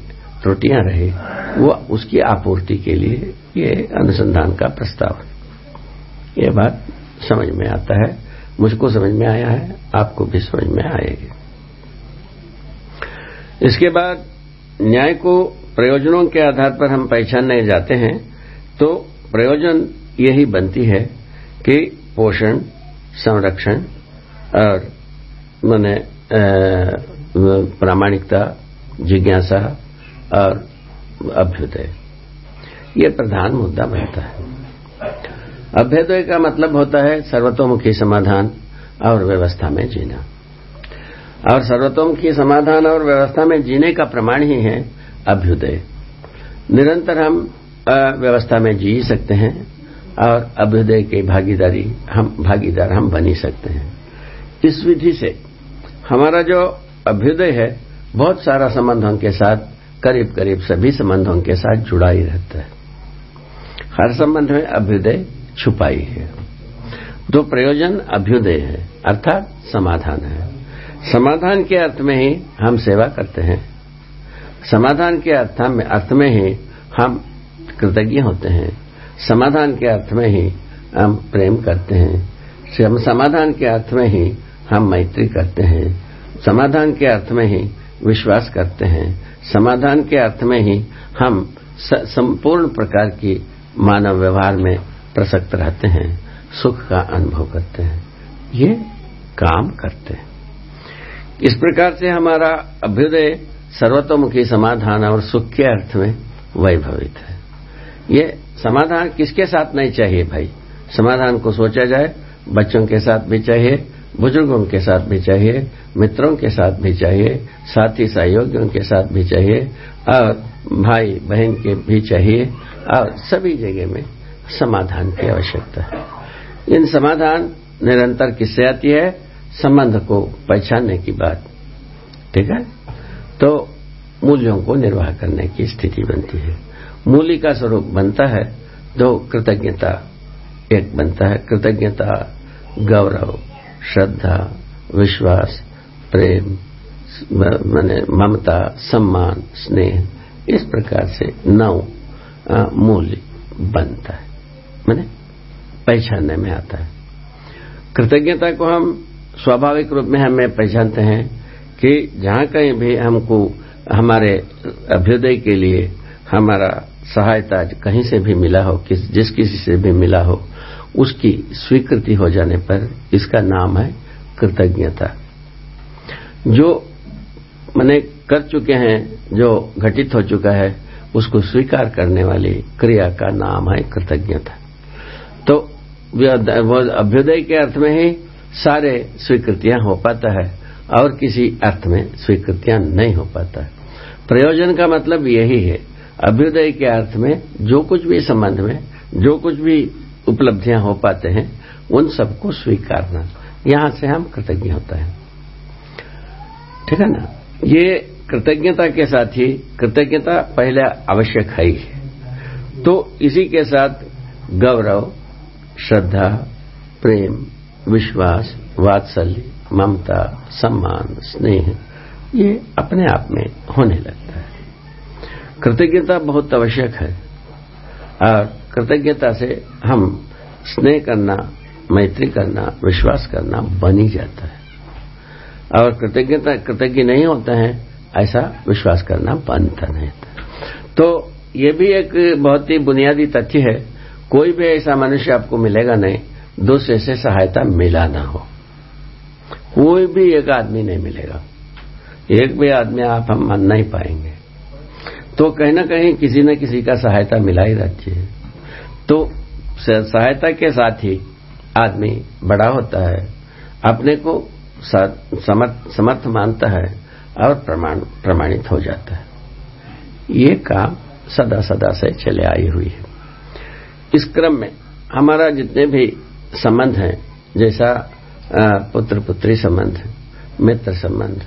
Speaker 1: त्रुटियाँ रही, वो उसकी आपूर्ति के लिए ये अनुसंधान का प्रस्ताव है। ये बात समझ में आता है, मुझको समझ में आया है, आपको भी समझ में आएगी। इसके बाद न्याय को प्रयोजनों के आधार पर हम पहचानने जाते हैं तो प्रयोजन यही बनती है कि पोषण, संरक्षण और, मैंने प्रामाणिकता, जिज्ञासा और अभ्युदय। ये प्रधान मुद्दा बनता है। अभ्युदय का मतलब होता है सर्वतोमुखी समाधान और व्यवस्था में जीना। और सर्वतोमुखी समाधान और व्यवस्था में जीने का प्रमाण ही है अभ्युदय। निरंतर हम व्यवस्था में जी सकते हैं और अभ्युदय की भागीदारी, हम भागीदार हम बनी सकते हैं। इस विधि से हमारा जो अभ्युदय है, बहुत सारा संबंधों के साथ करीब करीब सभी संबंधों के साथ जुड़ा ही रहता है। हर संबंध में अभ्युदय छुपाई है। दो प्रयोजन अभ्युदय है, अर्थात समाधान है। समाधान के अर्थ में ही हम सेवा करते हैं। समाधान के अर्थ में अर्थ में ही हम कृतज्ञ होते हैं। समाधान के अर्थ में ही हम प्रेम करते हैं। समाधान के अर्थ में ही हम मैत्री करते हैं। समाधान के अर्थ में ही विश्वास करते हैं। समाधान के अर्थ में ही हम संपूर्ण प्रकार की मानव व्यवहार में प्रसक्त रहते हैं, सुख का अनुभव करते हैं, ये काम करते हैं। इस प्रकार से हमारा अभ्युदय सर्वतोमुखी समाधान और सुख के अर्थ में वैभवित है। ये समाधान किसके साथ नहीं चाहिए भाई? समाधान को सोचा जाए, बच्चों के साथ भी चाहिए बुज़ुर्गों के साथ भी चाहिए, मित्रों के साथ भी चाहिए, साथी सहयोगियों के साथ भी चाहिए, और भाई बहन के भी चाहिए, और सभी जगह में समाधान की आवश्यकता है। इन समाधान निरंतर किससे आती है? संबंध को पहचानने की बात। ठीक है? तो मूल्यों को निर्वाह करने की स्थिति बनती है। मूल्य का स्वरूप बनता है दो कृतज्ञता एक बनता है। कृतज्ञता गौरव श्रद्धा, विश्वास, प्रेम मैंने ममता, सम्मान, स्नेह, इस प्रकार से नौ मूल्य बनता है। मैंने पहचानने में आता है। कृतज्ञता को हम स्वाभाविक रूप में हमें पहचानते हैं कि जहाँ कहीं भी हमको, हमारे अभ्युदय के लिए हमारा सहायता कहीं से भी मिला हो, किस, जिस किसी से भी मिला हो उसकी स्वीकृति हो जाने पर इसका नाम है कृतज्ञता। जो मैंने कर चुके हैं, जो घटित हो चुका है, उसको स्वीकार करने वाली क्रिया का नाम है कृतज्ञता। तो अभ्युदय के अर्थ में ही सारे स्वीकृतियाँ हो पाता है और किसी अर्थ में स्वीकृतियाँ नहीं हो पाता है। प्रयोजन का मतलब यही है। अभ्युदय के अर्थ में जो कुछ भी संबंध में, जो कुछ भी उपलब्धियाँ हो पाते हैं, उन सबको स्वीकारना। यहाँ से हम कृतज्ञ होता है। ठीक है ना? ये कृतज्ञता के साथ ही कृतज्ञता पहले आवश्यक है ही। तो इसी के साथ गौरव, श्रद्धा, प्रेम, विश्वास, वात्सल्य, ममता, सम्मान, स्नेह, ये अपने आप में होने लगता है। कृतज्ञता बहुत आवश्यक है। और कृतज्ञता से हम स्नेह करना, मैत्री करना, विश्वास करना बन ही जाता है। और कृतज्ञता, कृतज्ञ नहीं होते हैं, ऐसा विश्वास करना बनता नहीं था तो ये भी एक बहुत ही बुनियादी तथ्य है, कोई भी ऐसा मनुष्य आपको मिलेगा नहीं, दूसरे से सहायता मिला ना हो। कोई भी एक आदमी नहीं मिलेगा। एक भी आदमी आप हम मान नहीं पाएँगे। तो कहीं ना कहीं किसी न किसी का सहायता मिला ही रहती है। तो सहायता के साथ ही आदमी बड़ा होता है अपने को समर्थ, मानता है और प्रमाण प्रमाणित हो जाता है। ये काम सदा सदा से चले आई हुई है। इस क्रम में हमारा जितने भी संबंध हैं जैसा पुत्र पुत्री संबंध मित्र संबंध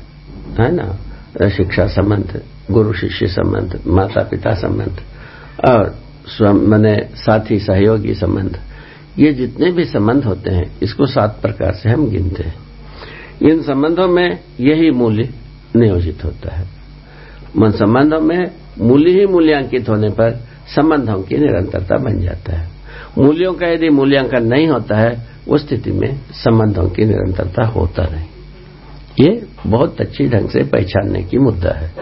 Speaker 1: है ना? शिक्षा संबंध गुरु शिष्य संबंध माता पिता संबंध और मैंने साथी, सहयोगी संबंध। ये जितने भी संबंध होते हैं, इसको सात प्रकार से हम गिनते हैं। इन संबंधों में यही मूल्य नियोजित होता है। मन संबंधों में मूल्य ही मूल्यांकित होने पर संबंधों की निरंतरता बन जाता है। मूल्यों का यदि मूल्यांकन नहीं होता है उस स्थिति में संबंधों की निरंतरता होता नहीं। ये बहुत अच्छी ढंग से पहचानने की मुद्दा है।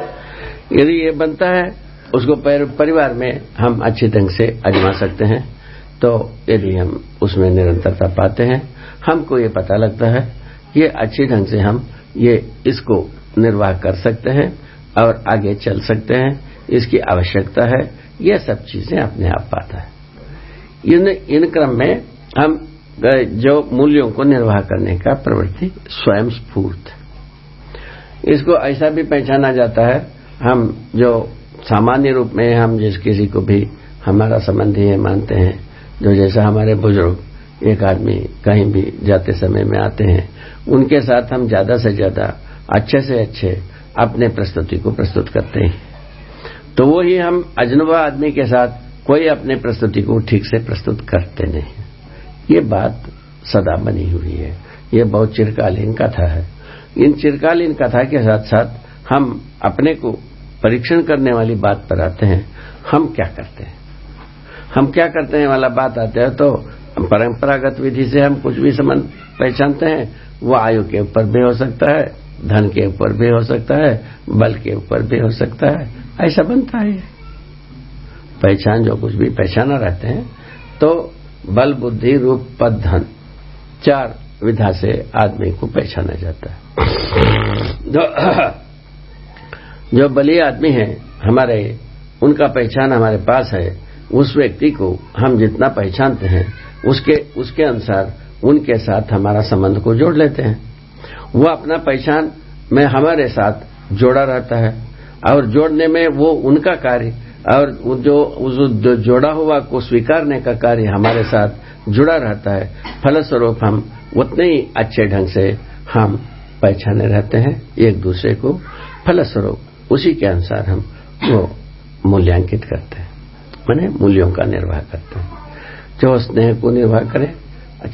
Speaker 1: यदि ये बनता है उसको परिवार में हम अच्छे ढंग से अजमा सकते हैं तो यदि हम उसमें निरंतरता पाते हैं। हमको ये पता लगता है, ये अच्छे ढंग से हम ये इसको निर्वाह कर सकते हैं और आगे चल सकते हैं। इसकी आवश्यकता है, ये सब चीज़ें अपने आप पाता है। इन इन क्रम में हम जो मूल्यों को निर्वाह करने का प्रवृत्ति स्वयं स्फूर्त। इसको ऐसा भी पहचाना जाता है, हम जो सामान्य रूप में हम जिस किसी को भी हमारा संबंधी है मानते हैं, जो जैसा हमारे बुज़ुर्ग एक आदमी कहीं भी जाते समय में आते हैं, उनके साथ हम ज़्यादा से ज़्यादा अच्छे से अच्छे अपने प्रस्तुति को प्रस्तुत करते हैं। तो वो ही हम अजनबा आदमी के साथ कोई अपने प्रस्तुति को ठीक से प्रस्तुत करते नहीं ये बात सदा बनी हुई है। ये बहुत चिरकालीन कथा है। इन चिरकालीन कथा के साथ साथ हम अपने को परीक्षण करने वाली बात पर आते हैं, हम क्या करते हैं? हम क्या करते हैं वाला बात आते हैं तो परंपरागत विधि से हम कुछ भी संबंध पहचानते हैं, वो आयु के ऊपर भी हो सकता है, धन के ऊपर भी हो सकता है, बल के ऊपर भी हो सकता है, ऐसा बनता है। पहचान जो कुछ भी पहचाना रहते हैं तो बल, बुद्धि, रूप, पद, धन, चार विधा से आदमी को पहचाना जाता है। जो जो बली आदमी है, हमारे, उनका पहचान हमारे पास है, उस व्यक्ति को हम जितना पहचानते हैं, उसके उसके अनुसार, उनके साथ हमारा संबंध को जोड़ लेते हैं। वो अपना पहचान में हमारे साथ जोड़ा रहता है, और जोड़ने में वो उनका कार्य, और जो जो जोड़ा हुआ को स्वीकारने का कार्य हमारे साथ जुड़ा रहता है, फलस्वरूप हम उतने ही अच्छे ढंग से हम पहचाने रहते हैं, एक दूसरे को फलस्वरूप। उसी के अनुसार हम वो मूल्यांकित करते हैं। मैंने मूल्यों का निर्वाह करते हैं। जो स्नेह को निर्वाह करें,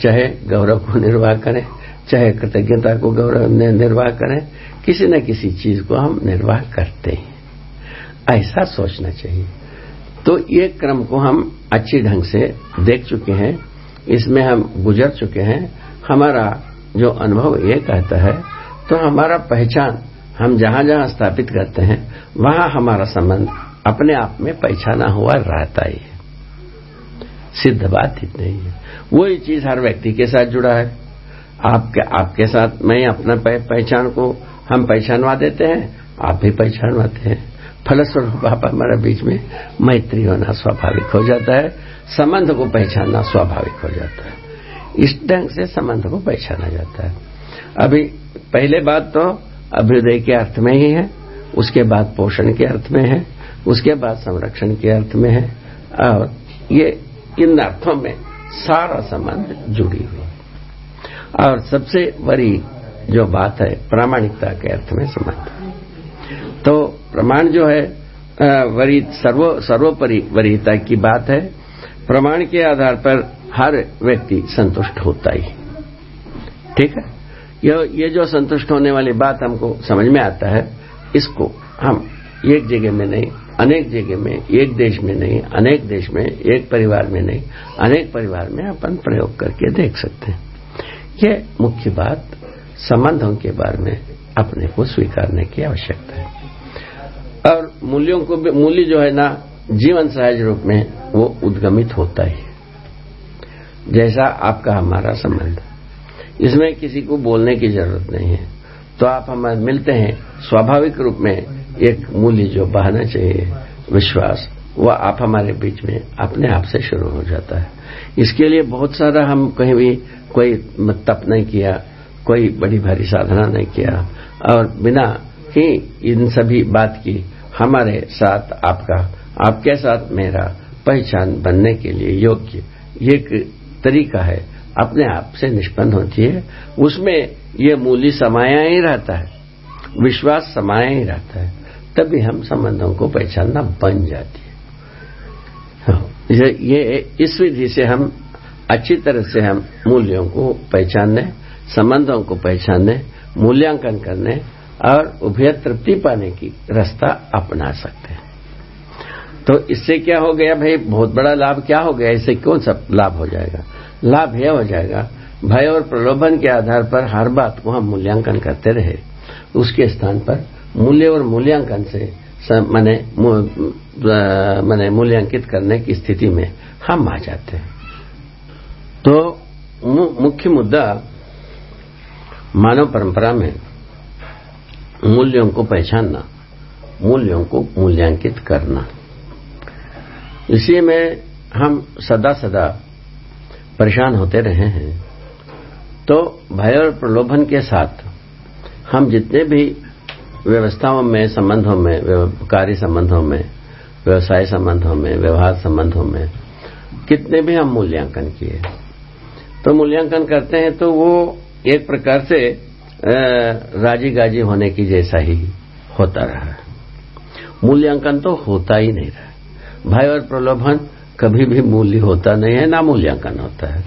Speaker 1: चाहे गौरव को निर्वाह करें, चाहे कृतज्ञता को गौरव निर्वाह करें, किसी न किसी चीज़ को हम निर्वाह करते हैं। ऐसा सोचना चाहिए। तो ये क्रम को हम अच्छी ढंग से देख चुके हैं, इसमें हम गुजर चुके हैं। हमारा जो अनुभव ये कहता है तो हमारा पहचान हम जहाँ जहाँ स्थापित करते हैं, वहाँ हमारा संबंध अपने आप में पहचाना हुआ रहता ही है। सिद्ध बात इतनी ही। वही चीज़ हर व्यक्ति के साथ जुड़ा है। आपके आपके साथ मैं अपना पहचान को हम पहचानवा देते हैं, आप भी पहचानवाते हैं। फलस्वरूप आप हमारे बीच में मैत्री होना स्वाभाविक हो जाता है, संबंध को पहचानना स्वाभाविक हो जाता है। इस ढंग से संबंध को पहचाना जाता है। अभी पहले बात तो अभ्युदय के अर्थ में ही है, उसके बाद पोषण के अर्थ में है, उसके बाद संरक्षण के अर्थ में है, और ये इन अर्थों में सारा संबंध जुड़ी हुई और सबसे बड़ी जो बात है, प्रामाणिकता के अर्थ में संबंध। तो प्रमाण जो है वरी सर्वो, सर्वोपरि वरीयता की बात है। प्रमाण के आधार पर हर व्यक्ति संतुष्ट होता ही। ठीक है? ये ये जो संतुष्ट होने वाली बात हमको समझ में आता है, इसको हम एक जगह में नहीं, अनेक जगह में, एक देश में नहीं, अनेक देश में, एक परिवार में नहीं, अनेक परिवार में अपन प्रयोग करके देख सकते हैं। ये मुख्य बात संबंधों के बारे में अपने को स्वीकारने की आवश्यकता है। और मूल्यों को मूल्य जो है ना, जीवन सहज रूप में वो उद्गमित होता ही। जैसा आपका हमारा संबंध। इसमें किसी को बोलने की ज़रूरत नहीं है। तो आप हमारे मिलते हैं स्वाभाविक रूप में एक मूल्य जो बहाना चाहिए, विश्वास, वो आप हमारे बीच में अपने आप से शुरू हो जाता है। इसके लिए बहुत सारा हम कहीं भी कोई तप नहीं किया, कोई बड़ी भारी साधना नहीं किया। और बिना ही इन सभी बात की हमारे साथ आपका, आपके साथ मेरा पहचान बनने के लिए योग्य एक तरीका है। अपने आप से निष्पन्न होती है उसमें ये मूल्य समाया ही रहता है विश्वास समाया ही रहता है तभी हम संबंधों को पहचानना बन जाती है। हाँ, ये इस विधि से हम अच्छी तरह से हम मूल्यों को पहचानने संबंधों को पहचानने मूल्यांकन करने और उभय तृप्ति पाने की रास्ता अपना सकते हैं। तो इससे क्या हो गया भाई? बहुत बड़ा लाभ क्या हो गया? इससे कौन सा लाभ हो जाएगा? लाभ यह हो जाएगा। भय और प्रलोभन के आधार पर हर बात को हम मूल्यांकन करते रहे। उसके स्थान पर मूल्य और मूल्यांकन से मैंने मैंने मूल्यांकित करने की स्थिति में हम आ जाते हैं। तो मुख्य मुद्दा मानव परंपरा में मूल्यों को पहचानना, मूल्यों को मूल्यांकित करना। इसी में हम सदा सदा परेशान होते रहे हैं तो भय और प्रलोभन के साथ हम जितने भी व्यवस्थाओं में, संबंधों में कार्य संबंधों में, व्यवसाय संबंधों में, व्यवहार संबंधों में, कितने भी हम मूल्यांकन किए तो मूल्यांकन करते हैं तो वो एक प्रकार से राज़ी गाजी होने की जैसा ही होता रहा। मूल्यांकन तो होता ही नहीं रहा। भय और प्रलोभन कभी भी मूल्य होता नहीं है, ना मूल्यांकन होता है।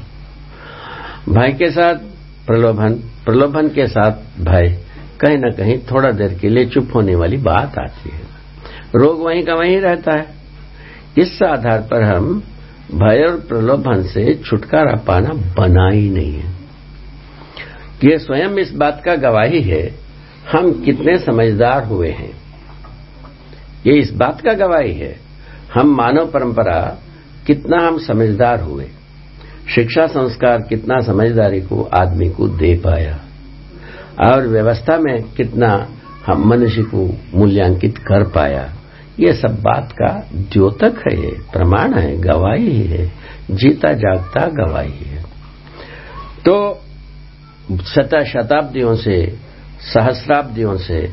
Speaker 1: भय के साथ प्रलोभन प्रलोभन के साथ भय, कहीं न कहीं थोड़ा देर के लिए चुप होने वाली बात आती है। रोग वहीं का वहीं रहता है। इस आधार पर हम भय और प्रलोभन से छुटकारा पाना बना ही नहीं है। ये स्वयं इस बात का गवाही है, हम कितने समझदार हुए हैं। ये इस बात का गवाही है, हम मानव परंपरा कितना हम समझदार हुए। शिक्षा संस्कार कितना समझदारी को आदमी को दे पाया। और व्यवस्था में कितना हम मनुष्य को मूल्यांकित कर पाया। ये सब बात का द्योतक है, ये प्रमाण है, गवाही है, जीता जागता गवाही है। तो शता शताब्दियों से, सहस्राब्दियों से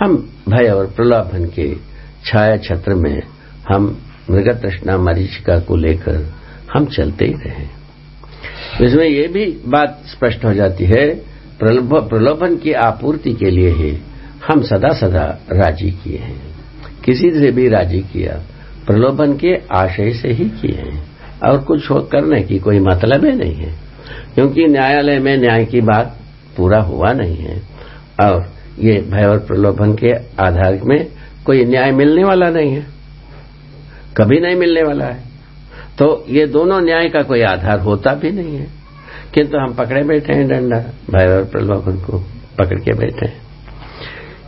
Speaker 1: हम भय और प्रलोभन के छाया छत्र में हम मृग तृष्णा मरीचिका को लेकर हम चलते ही रहे। इसमें यह भी बात स्पष्ट हो जाती है प्रलोभन की आपूर्ति के लिए ही हम सदा सदा राज़ी किए हैं। किसी से भी राज़ी किया, प्रलोभन के आशय से ही किए हैं। और कुछ करने की कोई मतलब ही नहीं है, क्योंकि न्यायालय में न्याय की बात पूरा हुआ नहीं है। और ये भय और प्रलोभन के आधार में कोई न्याय मिलने वाला नहीं है। कभी नहीं मिलने वाला है। तो ये दोनों न्याय का कोई आधार होता भी नहीं है। किंतु हम पकड़े बैठे हैं डंडा भय और प्रलोभन को पकड़ के बैठे हैं।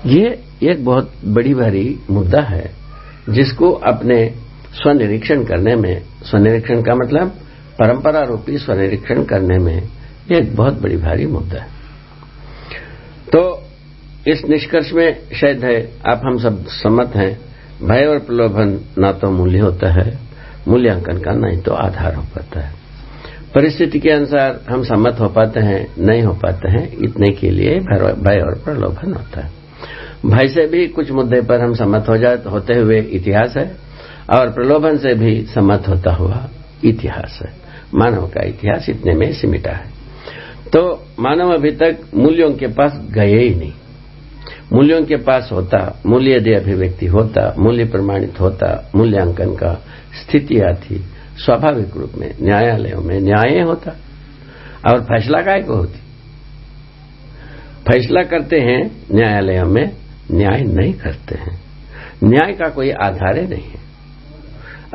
Speaker 1: ये एक बहुत बड़ी भारी मुद्दा है, जिसको अपने स्वनिरीक्षण करने में, स्वनिरीक्षण का मतलब परंपरा रूपी स्वनिरीक्षण करने में एक बहुत बड़ी भारी मुद्दा है। तो इस निष्कर्ष में शायद है, आप हम सब सम्मत हैं भय और प्रलोभन ना तो मूल्य होता है, मूल्यांकन का नहीं तो आधार हो पाता है। परिस्थिति के अनुसार हम सम्मत हो पाते हैं, नहीं हो पाते हैं, इतने के लिए भय और प्रलोभन होता है। भय से भी कुछ मुद्दे पर हम सम्मत हो जाते होते हुए इतिहास है, और प्रलोभन से भी सम्मत होता हुआ इतिहास है। मानव का इतिहास इतने में सिमिटा है। तो मानव अभी तक मूल्यों के पास गए ही नहीं। मूल्यों के पास होता, मूल्य दे अभिव्यक्ति होता, मूल्य प्रमाणित होता, मूल्यांकन का स्थिति आती, स्वाभाविक रूप में, न्यायालयों में न्याय होता, और फैसला काय को होती? फैसला करते हैं, न्यायालयों में न्याय नहीं करते हैं। न्याय का कोई आधार नहीं है।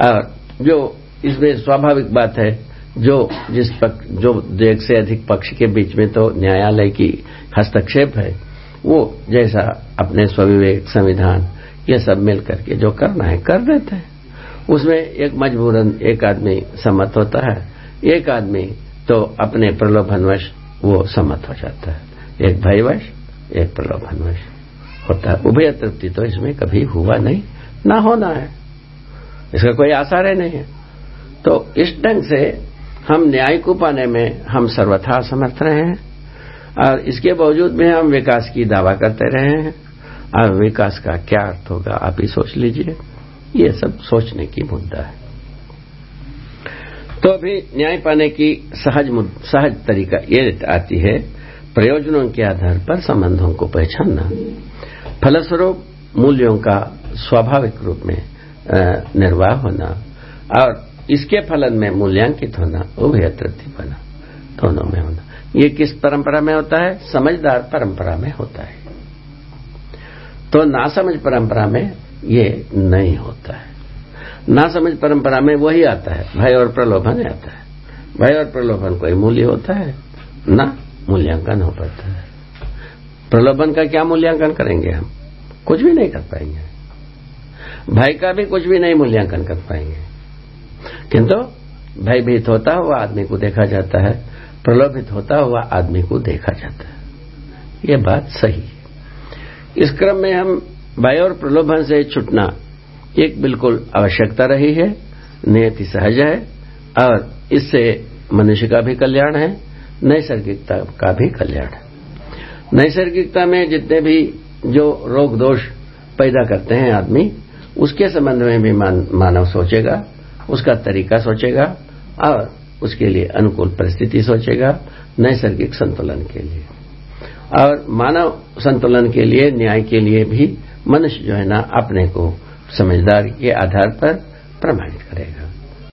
Speaker 1: और जो इसमें स्वाभाविक बात है, जो जिस पक्ष जो एक से अधिक पक्ष के बीच में तो न्यायालय की हस्तक्षेप है वो जैसा अपने स्वविवेक संविधान, ये सब मिल करके जो करना है, कर देते हैं। उसमें एक मजबूरन, एक आदमी सम्मत होता है। एक आदमी तो अपने प्रलोभनवश वो सम्मत हो जाता है। एक भयवश, एक प्रलोभनवश होता है। उभय तृप्ति तो इसमें कभी हुआ नहीं। ना होना है। इसका कोई आसार है नहीं है। तो इस ढंग से हम न्याय को पाने में हम सर्वथा समर्थ रहे हैं। और इसके बावजूद में हम विकास की दावा करते रहे हैं। और विकास का क्या अर्थ होगा, आप ही सोच लीजिए। ये सब सोचने की मुद्दा है। तो अभी न्याय पाने की सहज सहज तरीका ये आती है, प्रयोजनों के आधार पर संबंधों को पहचानना। फलस्वरूप मूल्यों का स्वाभाविक रूप में निर्वाह होना और इसके फलन में मूल्यांकित होना उभय तृप्ति बना, दोनों में होना। ये किस परंपरा में होता है? समझदार परंपरा में होता है। तो नासमझ परंपरा में ये नहीं होता है। नासमझ परंपरा में वही आता है। भय और प्रलोभन आता है। भय और प्रलोभन कोई मूल्य होता है? ना, मूल्यांकन हो पाता है। प्रलोभन का क्या मूल्यांकन करेंगे हम? कुछ भी नहीं कर पाएँगे। भय का भी कुछ भी नहीं मूल्यांकन कर पाएँगे। किंतु भयभीत होता है हुआ आदमी को देखा जाता है। प्रलोभित होता हुआ आदमी को देखा जाता है। ये बात सही है। इस क्रम में हम भय और प्रलोभन से छुटना एक बिल्कुल आवश्यकता रही है नियति सहज है और इससे मनुष्य का भी कल्याण है नैसर्गिकता का भी कल्याण है। नैसर्गिकता में जितने भी जो रोग दोष पैदा करते हैं आदमी उसके संबंध में भी मान, मानव सोचेगा उसका तरीका सोचेगा और उसके लिए अनुकूल परिस्थिति सोचेगा, नैसर्गिक संतुलन के लिए। और मानव संतुलन के लिए, न्याय के लिए भी मनुष्य जो है ना, अपने को समझदारी के आधार पर प्रमाणित करेगा।